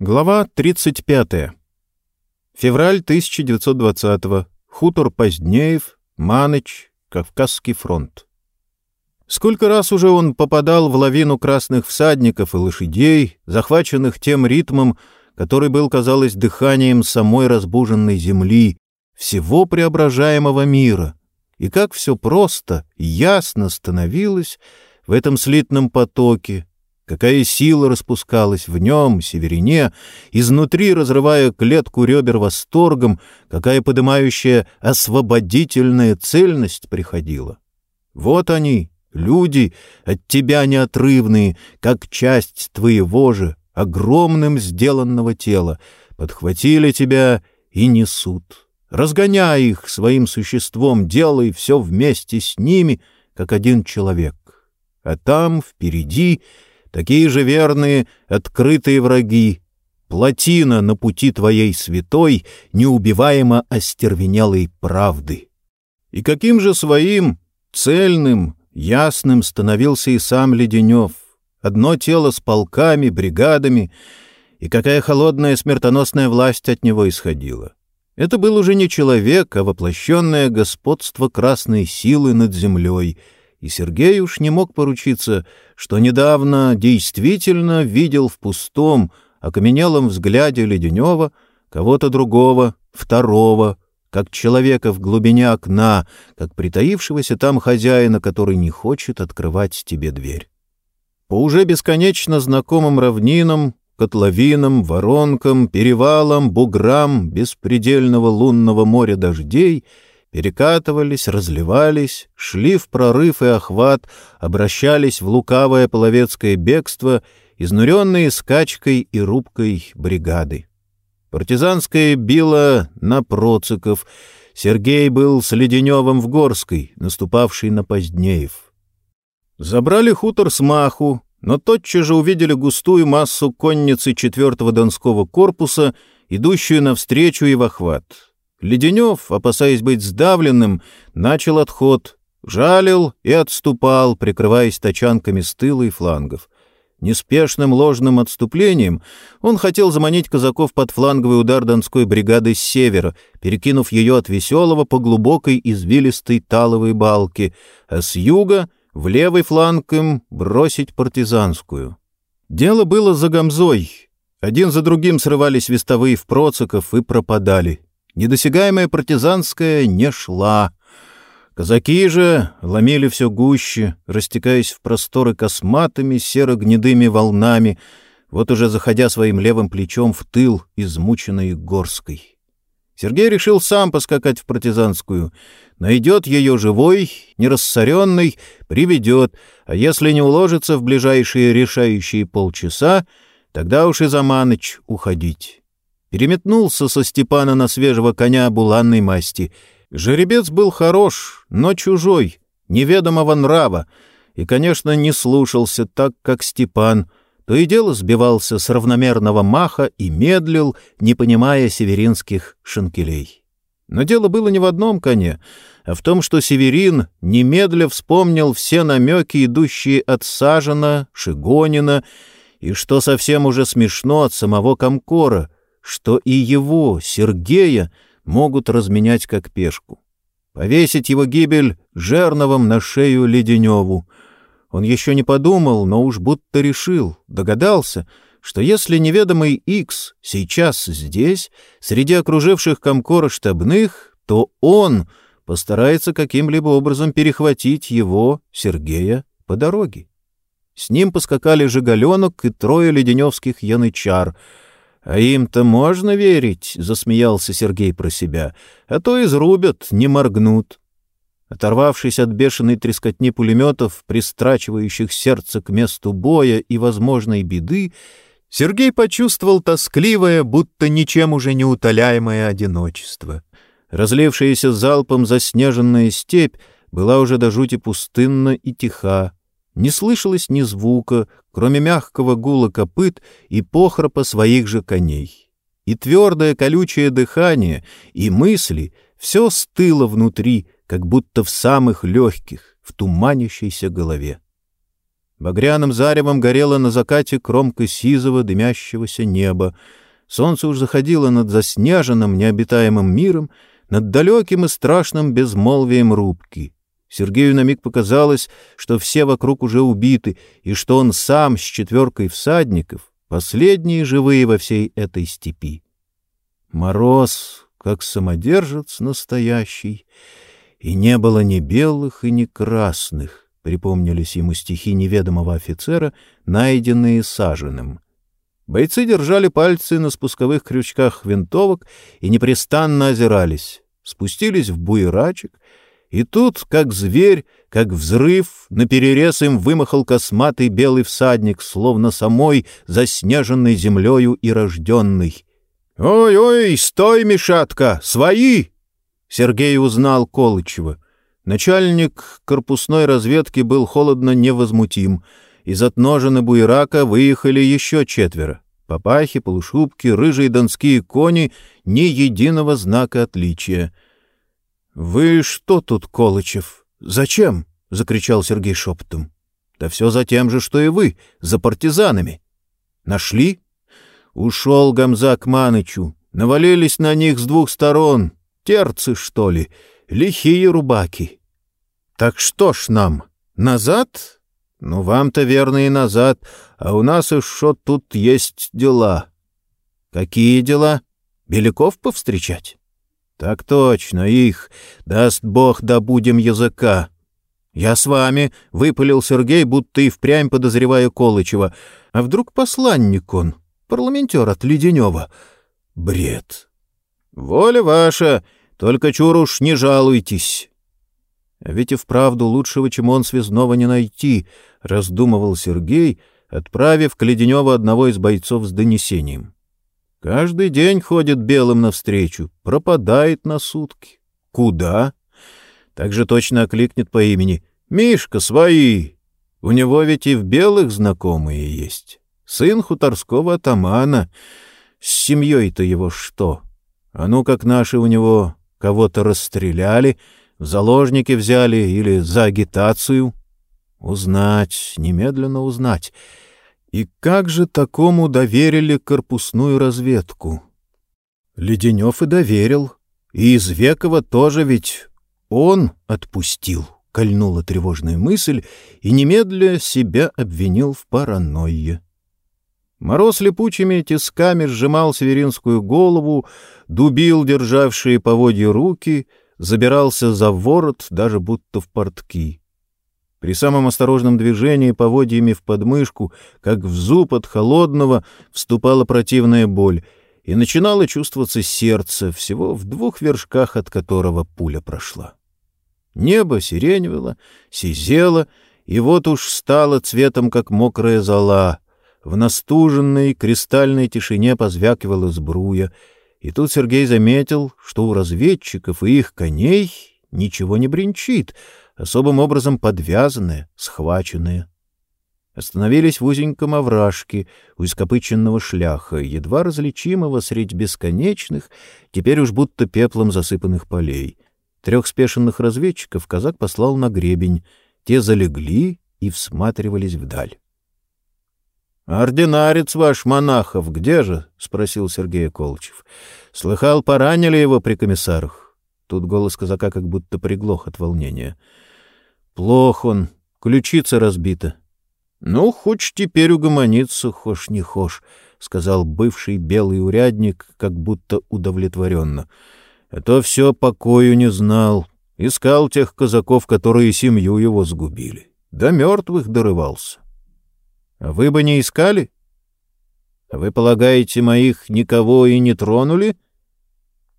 Глава 35. Февраль 1920 Хутор Позднеев, Маныч, Кавказский фронт. Сколько раз уже он попадал в лавину красных всадников и лошадей, захваченных тем ритмом, который был, казалось, дыханием самой разбуженной земли, всего преображаемого мира, и как все просто, ясно становилось в этом слитном потоке, Какая сила распускалась в нем, северине, изнутри разрывая клетку ребер восторгом, какая подымающая освободительная цельность приходила. Вот они, люди, от тебя неотрывные, как часть твоего же, огромным сделанного тела, подхватили тебя и несут. Разгоняя их своим существом, делай все вместе с ними, как один человек. А там, впереди, такие же верные, открытые враги, плотина на пути твоей святой, неубиваемо остервенелой правды. И каким же своим, цельным, ясным становился и сам Леденев, одно тело с полками, бригадами, и какая холодная смертоносная власть от него исходила. Это был уже не человек, а воплощенное господство красной силы над землей — и Сергей уж не мог поручиться, что недавно действительно видел в пустом, окаменелом взгляде Леденева кого-то другого, второго, как человека в глубине окна, как притаившегося там хозяина, который не хочет открывать тебе дверь. По уже бесконечно знакомым равнинам, котловинам, воронкам, перевалам, буграм беспредельного лунного моря дождей — перекатывались, разливались, шли в прорыв и охват, обращались в лукавое половецкое бегство, изнуренные скачкой и рубкой бригады. Партизанская била на Проциков, Сергей был с Леденевым в Горской, наступавший на Позднеев. Забрали хутор с маху, но тотчас же увидели густую массу конницы 4-го Донского корпуса, идущую навстречу и в охват. Леденев, опасаясь быть сдавленным, начал отход, жалил и отступал, прикрываясь тачанками с тыла и флангов. Неспешным ложным отступлением он хотел заманить казаков под фланговый удар Донской бригады с севера, перекинув ее от Веселого по глубокой извилистой таловой балке, а с юга в левый фланг им бросить партизанскую. Дело было за Гамзой. Один за другим срывались вестовые в Проциков и пропадали. Недосягаемая партизанская не шла. Казаки же ломили все гуще, растекаясь в просторы косматыми серо-гнедыми волнами, вот уже заходя своим левым плечом в тыл, измученной Горской. Сергей решил сам поскакать в партизанскую. Найдет ее живой, нерассоренной, приведет, а если не уложится в ближайшие решающие полчаса, тогда уж и за Маныч уходить переметнулся со Степана на свежего коня буланной масти. Жеребец был хорош, но чужой, неведомого нрава, и, конечно, не слушался так, как Степан, то и дело сбивался с равномерного маха и медлил, не понимая северинских шинкелей. Но дело было не в одном коне, а в том, что Северин немедля вспомнил все намеки, идущие от Сажина, Шигонина, и, что совсем уже смешно, от самого Комкора — что и его, Сергея, могут разменять как пешку. Повесить его гибель жерновом на шею Леденеву. Он еще не подумал, но уж будто решил, догадался, что если неведомый Икс сейчас здесь, среди окруживших Комкора штабных, то он постарается каким-либо образом перехватить его, Сергея, по дороге. С ним поскакали Жигаленок и трое леденевских янычар — «А им-то можно верить?» — засмеялся Сергей про себя. «А то изрубят, не моргнут». Оторвавшись от бешеной трескотни пулеметов, пристрачивающих сердце к месту боя и возможной беды, Сергей почувствовал тоскливое, будто ничем уже не утоляемое одиночество. Разлившаяся залпом заснеженная степь была уже до жути пустынна и тиха. Не слышалось ни звука, кроме мягкого гула копыт и похрапа своих же коней. И твердое колючее дыхание, и мысли — все стыло внутри, как будто в самых легких, в туманящейся голове. Багряным заревом горело на закате кромка сизого дымящегося неба. Солнце уж заходило над заснеженным необитаемым миром, над далеким и страшным безмолвием рубки. Сергею на миг показалось, что все вокруг уже убиты, и что он сам с четверкой всадников, последние живые во всей этой степи. Мороз, как самодержец настоящий, и не было ни белых и ни красных, припомнились ему стихи неведомого офицера, найденные саженым. Бойцы держали пальцы на спусковых крючках винтовок и непрестанно озирались, спустились в буерачек, и тут, как зверь, как взрыв, наперерез им вымахал косматый белый всадник, словно самой заснеженной землею и рожденный. «Ой-ой, стой, Мишатка! Свои!» Сергей узнал Колычева — Начальник корпусной разведки был холодно невозмутим. Из отножины буерака выехали еще четверо. Папахи, полушубки, рыжие донские кони — ни единого знака отличия. — Вы что тут, Колычев? Зачем? — закричал Сергей шепотом. — Да все за тем же, что и вы, за партизанами. — Нашли? Ушел Гамза к Манычу. Навалились на них с двух сторон. Терцы, что ли? Лихие рубаки. Так что ж нам, назад? Ну, вам-то верно и назад, а у нас еще тут есть дела. Какие дела? Беляков повстречать? Так точно, их. Даст Бог, добудем языка. Я с вами, — выпалил Сергей, будто и впрямь подозревая Колычева. А вдруг посланник он, парламентер от Леденева? Бред. Воля ваша, только чур уж не жалуйтесь. А ведь и вправду лучшего, чем он, связного не найти, — раздумывал Сергей, отправив к Леденеву одного из бойцов с донесением. Каждый день ходит белым навстречу, пропадает на сутки. Куда? Так же точно окликнет по имени. «Мишка, свои!» У него ведь и в белых знакомые есть. Сын хуторского атамана. С семьей-то его что? А ну, как наши у него кого-то расстреляли — в заложники взяли или за агитацию? Узнать, немедленно узнать. И как же такому доверили корпусную разведку? Леденев и доверил. И из Векова тоже ведь он отпустил, — кольнула тревожная мысль, и немедля себя обвинил в паранойе. Мороз липучими тисками сжимал северинскую голову, дубил державшие поводья руки — забирался за ворот, даже будто в портки. При самом осторожном движении поводьями в подмышку, как в зуб от холодного, вступала противная боль, и начинало чувствоваться сердце, всего в двух вершках от которого пуля прошла. Небо сиреневело, сизело, и вот уж стало цветом, как мокрая зола. В настуженной кристальной тишине позвякивала сбруя — и тут Сергей заметил, что у разведчиков и их коней ничего не бренчит, особым образом подвязанное, схваченное. Остановились в узеньком овражке у ископыченного шляха, едва различимого средь бесконечных, теперь уж будто пеплом засыпанных полей. Трех спешенных разведчиков казак послал на гребень. Те залегли и всматривались вдаль. «Ординарец ваш, Монахов, где же?» — спросил Сергей Колчев. «Слыхал, поранили его при комиссарах?» Тут голос казака как будто приглох от волнения. «Плох он, ключица разбита». «Ну, хоть теперь угомониться, хошь не хошь», — сказал бывший белый урядник, как будто удовлетворенно. «А то все покою не знал. Искал тех казаков, которые семью его сгубили. До мертвых дорывался». Вы бы не искали? Вы полагаете, моих никого и не тронули?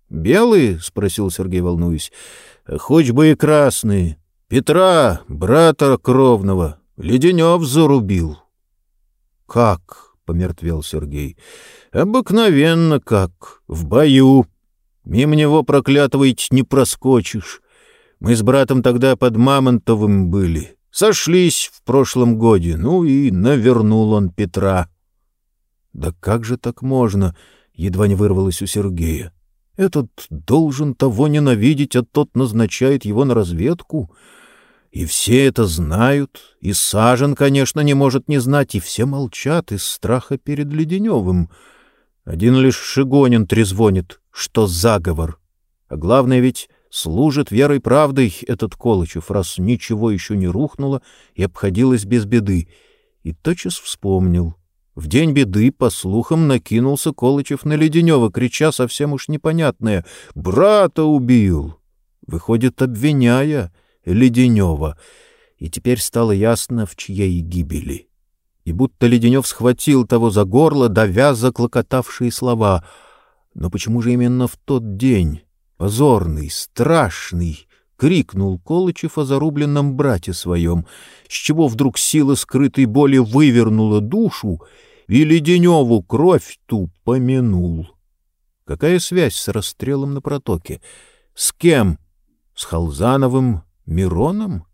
Белые? — спросил Сергей, волнуясь. Хоть бы и красные. Петра, брата кровного, Леденев зарубил. Как? — помертвел Сергей. Обыкновенно как, в бою. Мимо него проклятого не проскочишь. Мы с братом тогда под Мамонтовым были. Сошлись в прошлом годе, ну и навернул он Петра. Да как же так можно? Едва не вырвалось у Сергея. Этот должен того ненавидеть, а тот назначает его на разведку. И все это знают, и Сажен, конечно, не может не знать, и все молчат из страха перед Леденевым. Один лишь Шигонин трезвонит, что заговор. А главное ведь служит верой правдой этот Колычев, раз ничего еще не рухнуло и обходилось без беды. И тотчас вспомнил. В день беды, по слухам, накинулся Колычев на Леденева, крича совсем уж непонятное «Брата убил!» Выходит, обвиняя Леденева. И теперь стало ясно, в чьей гибели. И будто Леденев схватил того за горло, давя заклокотавшие слова. Но почему же именно в тот день? Позорный, страшный, крикнул Колычев о зарубленном брате своем, с чего вдруг сила скрытой боли вывернула душу, и Леденеву кровь ту помянул. Какая связь с расстрелом на протоке? С кем? С Халзановым Мироном?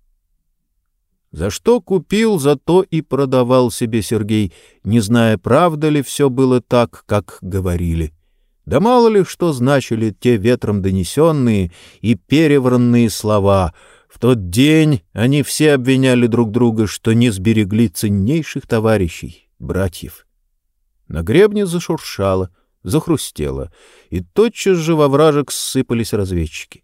За что купил, за то и продавал себе Сергей, не зная, правда ли все было так, как говорили. Да мало ли что значили те ветром донесенные и перевранные слова. В тот день они все обвиняли друг друга, что не сберегли ценнейших товарищей, братьев. На гребне зашуршало, захрустело, и тотчас же во вражек ссыпались разведчики.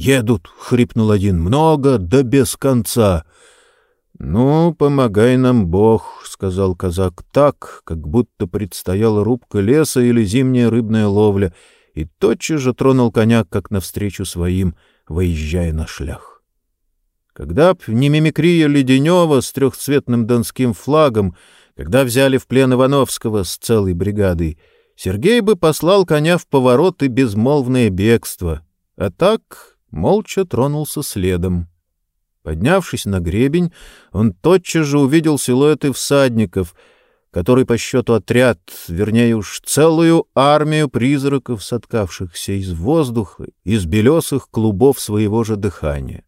«Едут!» — хрипнул один. «Много, да без конца!» «Ну, помогай нам, Бог», — сказал казак так, как будто предстояла рубка леса или зимняя рыбная ловля, и тотчас же тронул коня, как навстречу своим, выезжая на шлях. Когда б не мимикрия Леденева с трехцветным донским флагом, когда взяли в плен Ивановского с целой бригадой, Сергей бы послал коня в поворот и безмолвное бегство, а так молча тронулся следом. Поднявшись на гребень, он тотчас же увидел силуэты всадников, который по счету отряд, вернее уж целую армию призраков, соткавшихся из воздуха, из белесых клубов своего же дыхания.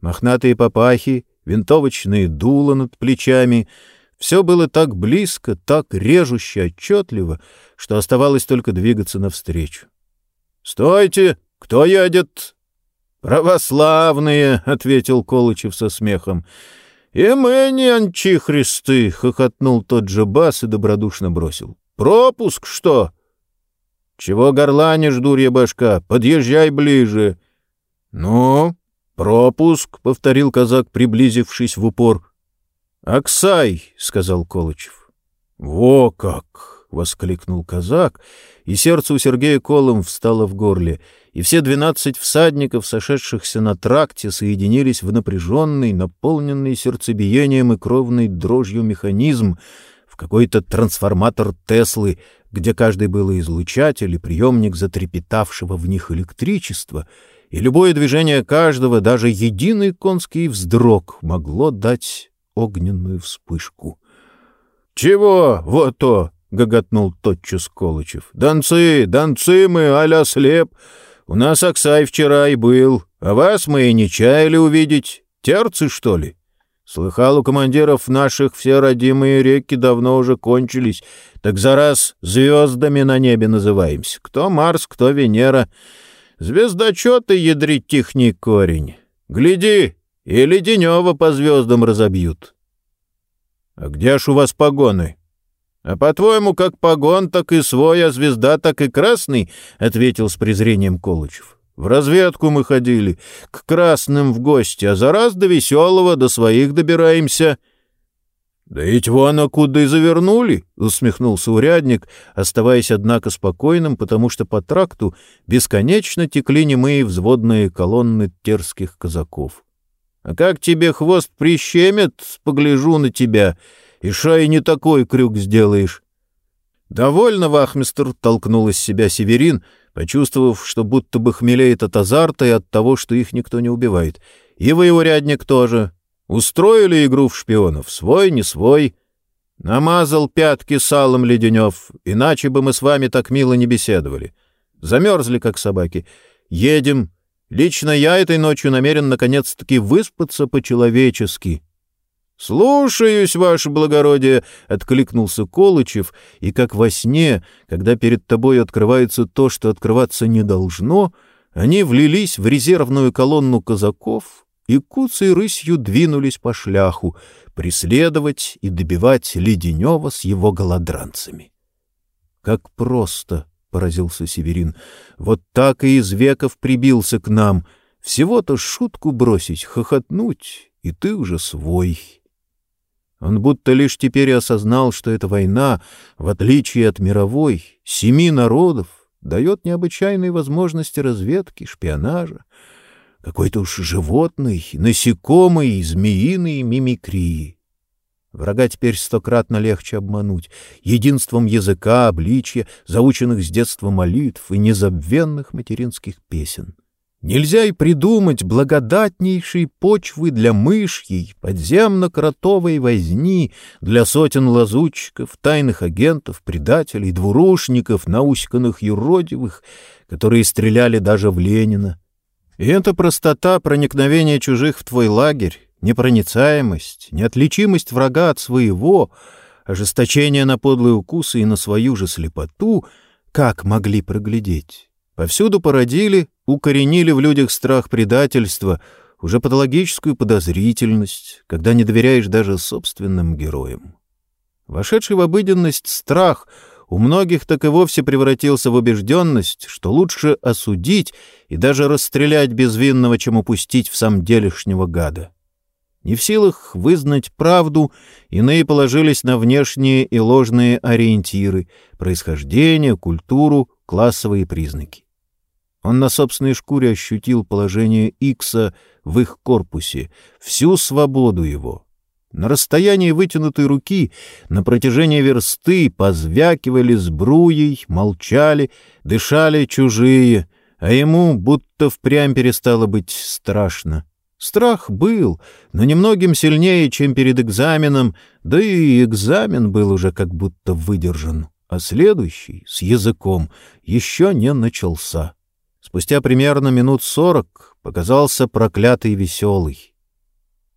Мохнатые папахи, винтовочные дула над плечами — все было так близко, так режуще отчетливо, что оставалось только двигаться навстречу. «Стойте! Кто едет?» «Православные!» — ответил Колычев со смехом. «И мы не анчихристы!» — хохотнул тот же бас и добродушно бросил. «Пропуск что?» «Чего горланишь, дурья башка? Подъезжай ближе!» «Ну, пропуск!» — повторил казак, приблизившись в упор. «Аксай!» — сказал Колычев. «Во как!» — воскликнул казак, и сердце у Сергея колом встало в горле — и все двенадцать всадников, сошедшихся на тракте, соединились в напряженный, наполненный сердцебиением и кровной дрожью механизм, в какой-то трансформатор Теслы, где каждый был излучатель и приемник затрепетавшего в них электричества, и любое движение каждого, даже единый конский вздрог, могло дать огненную вспышку. — Чего? Вот то! — гоготнул тотчас Колычев. — Донцы, донцы мы, а-ля слеп! У нас Аксай вчера и был, а вас мы и не чаяли увидеть. Терцы, что ли? Слыхал, у командиров наших все родимые реки давно уже кончились, так за раз звездами на небе называемся. Кто Марс, кто Венера. Звездочеты ядрить техник корень. Гляди, и Леденева по звездам разобьют. — А где ж у вас погоны? «А по-твоему, как погон, так и свой, а звезда, так и красный?» — ответил с презрением Колычев. «В разведку мы ходили, к красным в гости, а за раз до веселого, до своих добираемся». «Да ведь вон куда и завернули», — усмехнулся урядник, оставаясь, однако, спокойным, потому что по тракту бесконечно текли немые взводные колонны терских казаков. «А как тебе хвост прищемит, погляжу на тебя», и шай не такой крюк сделаешь. «Довольно, вахмистр!» — толкнул из себя Северин, почувствовав, что будто бы хмелеет от азарта и от того, что их никто не убивает. «И вы, урядник, тоже. Устроили игру в шпионов, свой, не свой. Намазал пятки салом Леденев, иначе бы мы с вами так мило не беседовали. Замерзли, как собаки. Едем. Лично я этой ночью намерен наконец-таки выспаться по-человечески». «Слушаюсь, ваше благородие!» — откликнулся Колычев, и как во сне, когда перед тобой открывается то, что открываться не должно, они влились в резервную колонну казаков и куцей рысью двинулись по шляху, преследовать и добивать Леденева с его голодранцами. «Как просто!» — поразился Северин. «Вот так и из веков прибился к нам. Всего-то шутку бросить, хохотнуть, и ты уже свой». Он будто лишь теперь осознал, что эта война, в отличие от мировой, семи народов, дает необычайные возможности разведки, шпионажа, какой-то уж животный, насекомый, змеиный мимикрии. Врага теперь стократно легче обмануть единством языка, обличья, заученных с детства молитв и незабвенных материнских песен. Нельзя и придумать благодатнейшей почвы для мышьей, подземно-кротовой возни, для сотен лазутчиков, тайных агентов, предателей, двурушников, науськанных юродивых, которые стреляли даже в Ленина, и эта простота проникновения чужих в твой лагерь, непроницаемость, неотличимость врага от своего, ожесточение на подлые укусы и на свою же слепоту, как могли проглядеть? Повсюду породили, укоренили в людях страх предательства, уже патологическую подозрительность, когда не доверяешь даже собственным героям. Вошедший в обыденность страх — у многих так и вовсе превратился в убежденность, что лучше осудить и даже расстрелять безвинного, чем упустить в самом делешнего гада. Не в силах вызнать правду, иные положились на внешние и ложные ориентиры, происхождение, культуру, классовые признаки. Он на собственной шкуре ощутил положение Икса в их корпусе, всю свободу его — на расстоянии вытянутой руки, на протяжении версты, позвякивали сбруей, молчали, дышали чужие, а ему будто впрямь перестало быть страшно. Страх был, но немногим сильнее, чем перед экзаменом, да и экзамен был уже как будто выдержан, а следующий, с языком, еще не начался. Спустя примерно минут сорок показался проклятый веселый.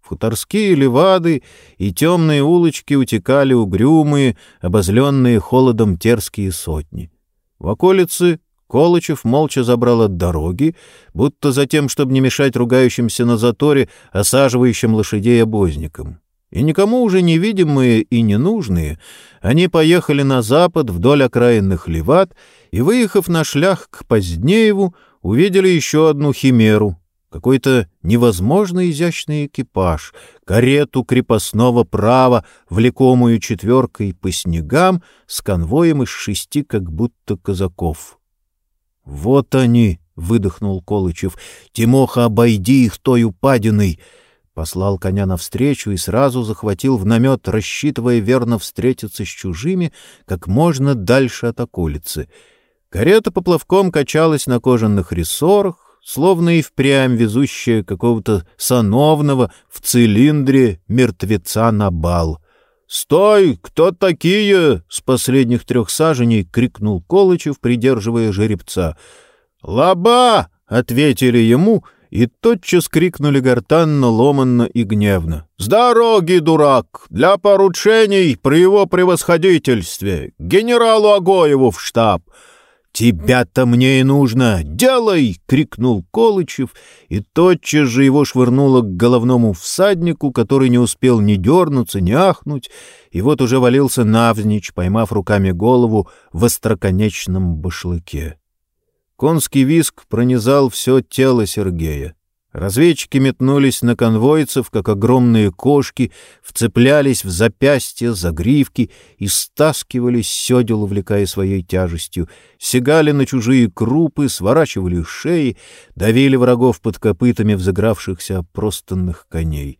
Хуторские левады и темные улочки утекали угрюмые, обозленные холодом терские сотни. В околице Колычев молча забрал от дороги, будто за тем, чтобы не мешать ругающимся на заторе, осаживающим лошадей обозникам. И никому уже невидимые и ненужные, они поехали на запад вдоль окраинных левад и, выехав на шлях к Позднееву, увидели еще одну химеру — какой-то невозможно изящный экипаж, карету крепостного права, влекомую четверкой по снегам, с конвоем из шести как будто казаков. — Вот они! — выдохнул Колычев. — Тимоха, обойди их той упадиной! Послал коня навстречу и сразу захватил в намет, рассчитывая верно встретиться с чужими как можно дальше от околицы. Карета поплавком качалась на кожаных рессорах, словно и впрямь везущая какого-то сановного в цилиндре мертвеца на бал. «Стой! Кто такие?» — с последних трех саженей крикнул Колычев, придерживая жеребца. «Лоба!» — ответили ему — и тотчас крикнули гортанно, ломанно и гневно. «С дороги, дурак! Для поручений при его превосходительстве! Генералу Агоеву в штаб! «Тебя-то мне и нужно! Делай!» — крикнул Колычев, и тотчас же его швырнуло к головному всаднику, который не успел ни дернуться, ни ахнуть, и вот уже валился навзничь, поймав руками голову в остроконечном башлыке. Конский виск пронизал все тело Сергея. Разведчики метнулись на конвойцев, как огромные кошки, вцеплялись в запястья, загривки и стаскивались с седел, увлекая своей тяжестью, сигали на чужие крупы, сворачивали шеи, давили врагов под копытами взыгравшихся опростанных коней.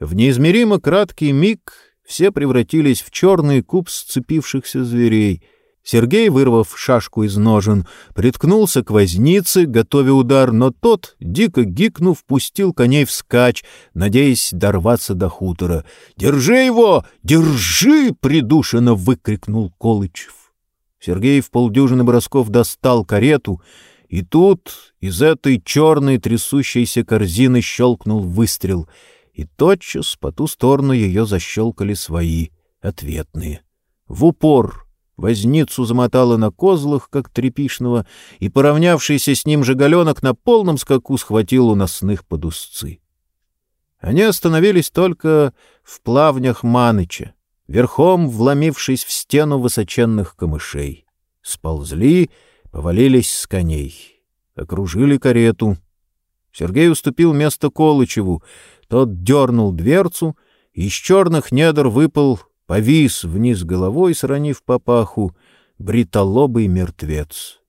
В неизмеримо краткий миг все превратились в черный куб сцепившихся зверей — Сергей, вырвав шашку из ножен, приткнулся к вознице, готовя удар, но тот, дико гикнув, пустил коней вскачь, надеясь дорваться до хутора. «Держи его! Держи!» — придушенно выкрикнул Колычев. Сергей в полдюжины бросков достал карету, и тут из этой черной трясущейся корзины щелкнул выстрел, и тотчас по ту сторону ее защелкали свои, ответные. В упор — Возницу замотало на козлах, как трепишного, и поравнявшийся с ним жигаленок на полном скаку схватил у насных под узцы. Они остановились только в плавнях Маныча, верхом вломившись в стену высоченных камышей. Сползли, повалились с коней, окружили карету. Сергей уступил место Колычеву, тот дернул дверцу, и из черных недр выпал, повис вниз головой, сранив папаху, бритолобый мертвец.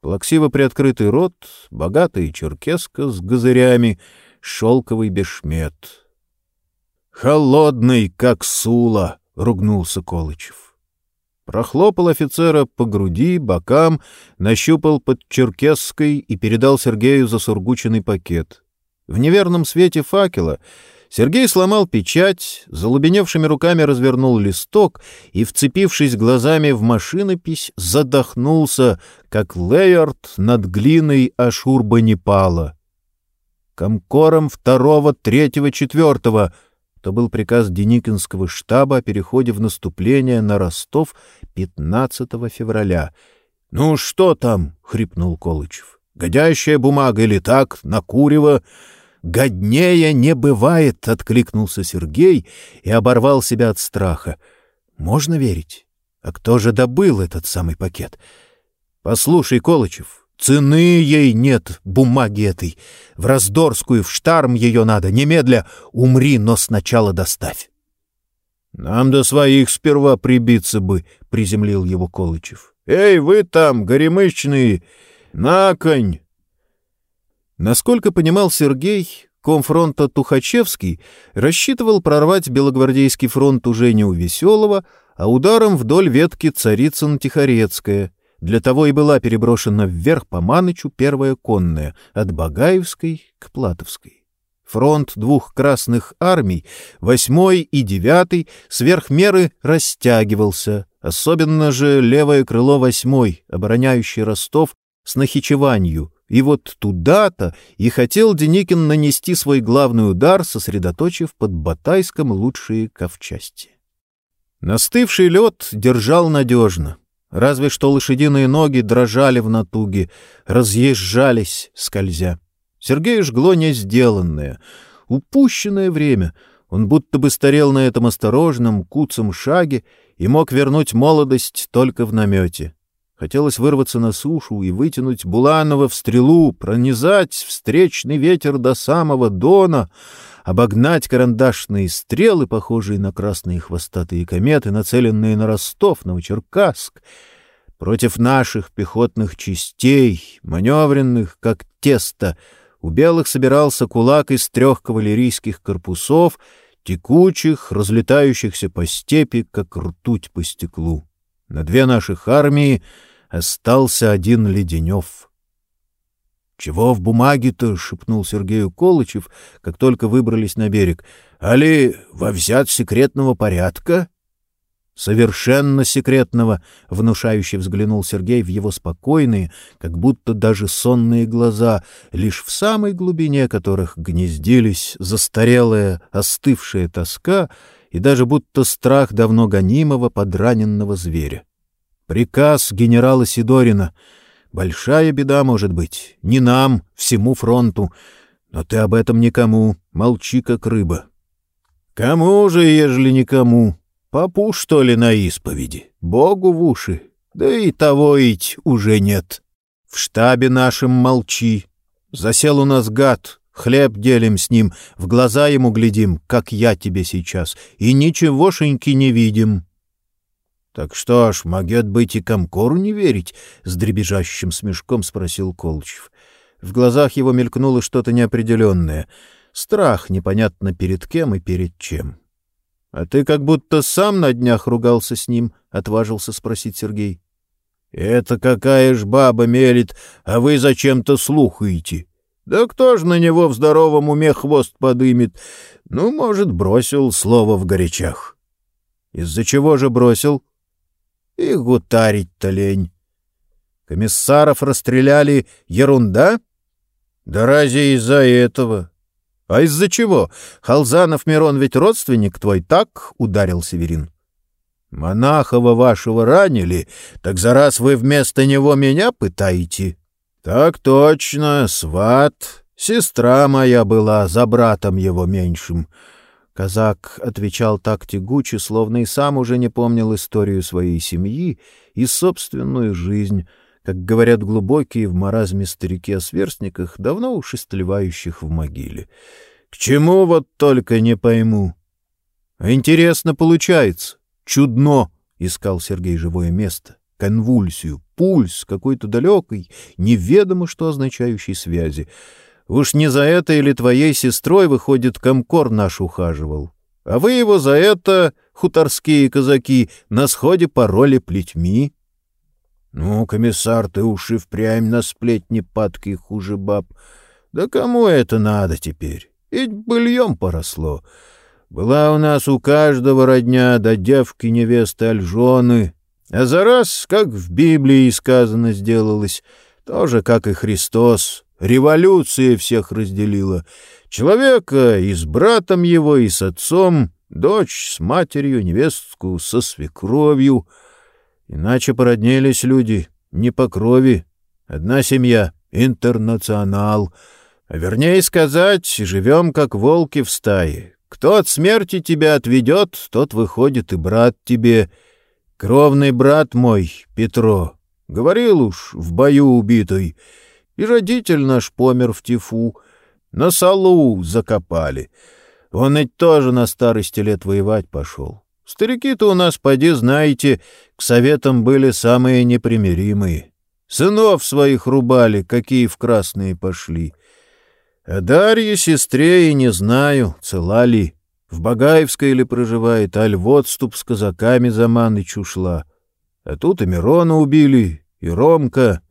Плаксиво приоткрытый рот, богатая черкеска с газырями, шелковый бешмет. «Холодный, как сула!» — ругнулся Колычев. Прохлопал офицера по груди, бокам, нащупал под черкесской и передал Сергею засургученный пакет. В неверном свете факела Сергей сломал печать, залубеневшими руками развернул листок и, вцепившись глазами в машинопись, задохнулся, как Лейард над глиной Ашурбанипала. Комкором второго, третьего, четвертого — то был приказ Деникинского штаба о переходе в наступление на Ростов 15 февраля. — Ну что там? — хрипнул Колычев. — Годящая бумага или так, на курево? «Годнее не бывает!» — откликнулся Сергей и оборвал себя от страха. «Можно верить? А кто же добыл этот самый пакет? Послушай, Колычев, цены ей нет, бумаги этой. В Раздорскую, в Штарм ее надо. Немедля умри, но сначала доставь». «Нам до своих сперва прибиться бы», — приземлил его Колычев. «Эй, вы там, горемычные, на конь!» Насколько понимал Сергей, комфронта Тухачевский рассчитывал прорвать Белогвардейский фронт уже не у Веселого, а ударом вдоль ветки Царицын-Тихорецкая. Для того и была переброшена вверх по Манычу первая конная, от Багаевской к Платовской. Фронт двух красных армий, восьмой и девятый, сверх меры растягивался, особенно же левое крыло восьмой, обороняющий Ростов с Нахичеванью, и вот туда-то и хотел Деникин нанести свой главный удар, сосредоточив под Батайском лучшие ковчасти. Настывший лед держал надежно. Разве что лошадиные ноги дрожали в натуге, разъезжались, скользя. Сергею жгло не сделанное, упущенное время. Он будто бы старел на этом осторожном, куцом шаге и мог вернуть молодость только в намете. Хотелось вырваться на сушу и вытянуть Буланова в стрелу, пронизать встречный ветер до самого Дона, обогнать карандашные стрелы, похожие на красные хвостатые кометы, нацеленные на Ростов, Новочеркасск, против наших пехотных частей, маневренных, как тесто. У белых собирался кулак из трех кавалерийских корпусов, текучих, разлетающихся по степи, как ртуть по стеклу. На две наших армии — остался один Леденев. «Чего в бумаге-то?» — шепнул Сергею Колычев, как только выбрались на берег. «Али во взят секретного порядка?» «Совершенно секретного!» — внушающе взглянул Сергей в его спокойные, как будто даже сонные глаза, лишь в самой глубине которых гнездились застарелая, остывшая тоска и даже будто страх давно гонимого подраненного зверя. Приказ генерала Сидорина. Большая беда, может быть. Не нам, всему фронту. Но ты об этом никому. Молчи, как рыба. Кому же, ежели никому? Папу, что ли, на исповеди? Богу в уши. Да и того ить уже нет. В штабе нашем молчи. Засел у нас гад. Хлеб делим с ним, в глаза ему глядим, как я тебе сейчас, и ничегошеньки не видим. — Так что ж, могет быть и комкору не верить? — с дребезжащим смешком спросил Колчев. В глазах его мелькнуло что-то неопределенное. Страх непонятно перед кем и перед чем. — А ты как будто сам на днях ругался с ним, — отважился спросить Сергей. — Это какая ж баба мелит, а вы зачем-то слухаете? Да кто ж на него в здоровом уме хвост подымет? Ну, может, бросил слово в горячах. — Из-за чего же бросил? — и гутарить-то лень. Комиссаров расстреляли ерунда? Да разве из-за этого? А из-за чего? Халзанов Мирон ведь родственник твой, так? — ударил Северин. Монахова вашего ранили, так за раз вы вместо него меня пытаете? Так точно, сват. Сестра моя была за братом его меньшим. Казак отвечал так тягуче, словно и сам уже не помнил историю своей семьи и собственную жизнь, как говорят глубокие в маразме старики о сверстниках, давно уж истлевающих в могиле. К чему вот только не пойму. Интересно получается. Чудно, искал Сергей живое место, конвульсию, пульс какой-то далекой, неведомо что означающей связи. Уж не за это или твоей сестрой, выходит, комкор наш ухаживал. А вы его за это, хуторские казаки, на сходе пароли плетьми. Ну, комиссар, ты уж и впрямь на сплетни падки хуже баб. Да кому это надо теперь? Ведь быльем поросло. Была у нас у каждого родня до девки невесты Альжоны, а за раз, как в Библии сказано, сделалось, тоже, как и Христос, Революция всех разделила. Человека и с братом его, и с отцом, дочь с матерью, невестку со свекровью. Иначе породнились люди, не по крови. Одна семья, интернационал. А вернее сказать, живем как волки в стае. Кто от смерти тебя отведет, тот выходит и брат тебе. Кровный брат мой, Петро, говорил уж в бою убитый — и родитель наш помер в тифу. На салу закопали. Он ведь тоже на старости лет воевать пошел. Старики-то у нас, поди, знаете, к советам были самые непримиримые. Сынов своих рубали, какие в красные пошли. А Дарье, сестре, и не знаю, цела ли. В Багаевской ли проживает, аль в отступ с казаками за Маныч ушла. А тут и Мирона убили, и Ромка.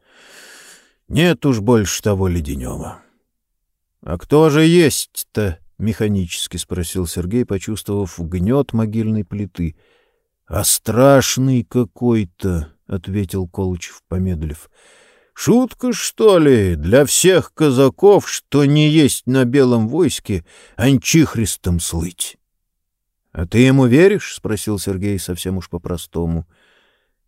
Нет уж больше того Леденева. — А кто же есть-то? — механически спросил Сергей, почувствовав гнет могильной плиты. — А страшный какой-то, — ответил Колычев, помедлив. — Шутка, что ли, для всех казаков, что не есть на белом войске, анчихристом слыть? — А ты ему веришь? — спросил Сергей совсем уж по-простому.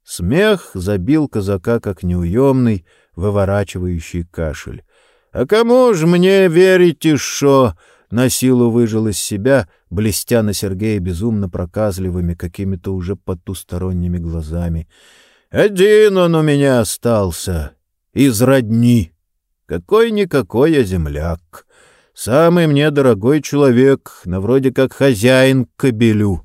Смех забил казака как неуемный, — выворачивающий кашель. «А кому ж мне верите, шо?» На силу выжил из себя, блестя на Сергея безумно проказливыми, какими-то уже потусторонними глазами. «Один он у меня остался. Из родни. Какой-никакой я земляк. Самый мне дорогой человек, на вроде как хозяин кобелю.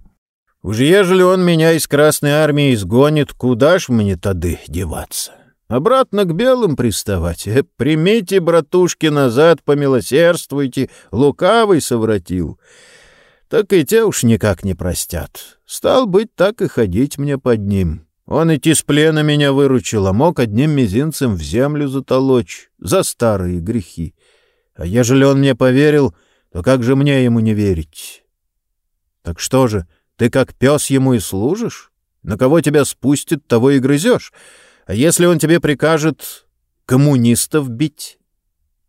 Уж ежели он меня из Красной Армии изгонит, куда ж мне тады деваться?» Обратно к белым приставать? Э, примите, братушки, назад, помилосердствуйте, лукавый совратил. Так и те уж никак не простят. Стал быть, так и ходить мне под ним. Он идти с плена меня выручил, а мог одним мизинцем в землю затолочь за старые грехи. А ежели он мне поверил, то как же мне ему не верить? Так что же, ты как пес ему и служишь? На кого тебя спустит, того и грызешь. А если он тебе прикажет коммунистов бить?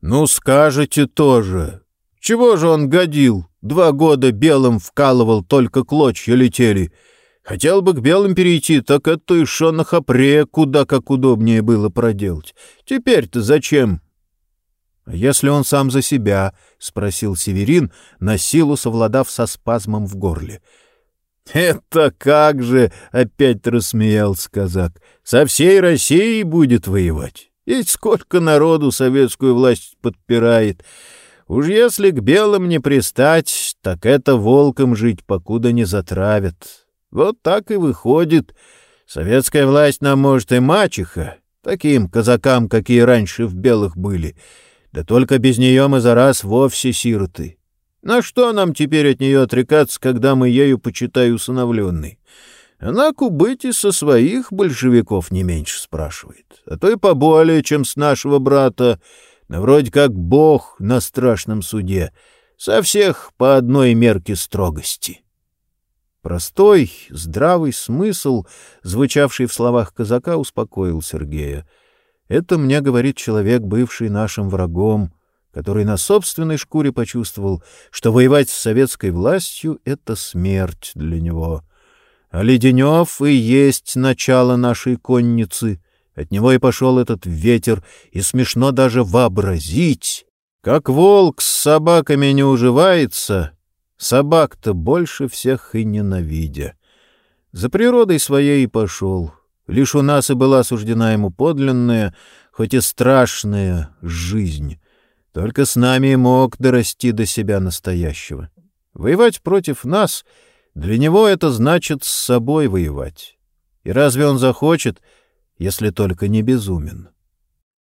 Ну, скажете тоже. Чего же он годил? Два года белым вкалывал, только клочья летели. Хотел бы к белым перейти, так это еще на хапре куда как удобнее было проделать. Теперь-то зачем? — Если он сам за себя? — спросил Северин, на силу совладав со спазмом в горле. — «Это как же!» — опять рассмеялся казак. «Со всей Россией будет воевать. Ведь сколько народу советскую власть подпирает. Уж если к белым не пристать, так это волком жить, покуда не затравят. Вот так и выходит. Советская власть нам, может, и мачеха, таким казакам, какие раньше в белых были. Да только без нее мы за раз вовсе сироты. На что нам теперь от нее отрекаться, когда мы ею, почитай, усыновленный? Она кубыть и со своих большевиков не меньше спрашивает, а то и поболее, чем с нашего брата, но вроде как бог на страшном суде, со всех по одной мерке строгости. Простой, здравый смысл, звучавший в словах казака, успокоил Сергея. Это мне говорит человек, бывший нашим врагом, который на собственной шкуре почувствовал, что воевать с советской властью — это смерть для него. А Леденев и есть начало нашей конницы. От него и пошел этот ветер, и смешно даже вообразить, Как волк с собаками не уживается, собак-то больше всех и ненавидя. За природой своей и пошел. Лишь у нас и была суждена ему подлинная, хоть и страшная, жизнь. Только с нами и мог дорасти до себя настоящего. Воевать против нас — для него это значит с собой воевать. И разве он захочет, если только не безумен?»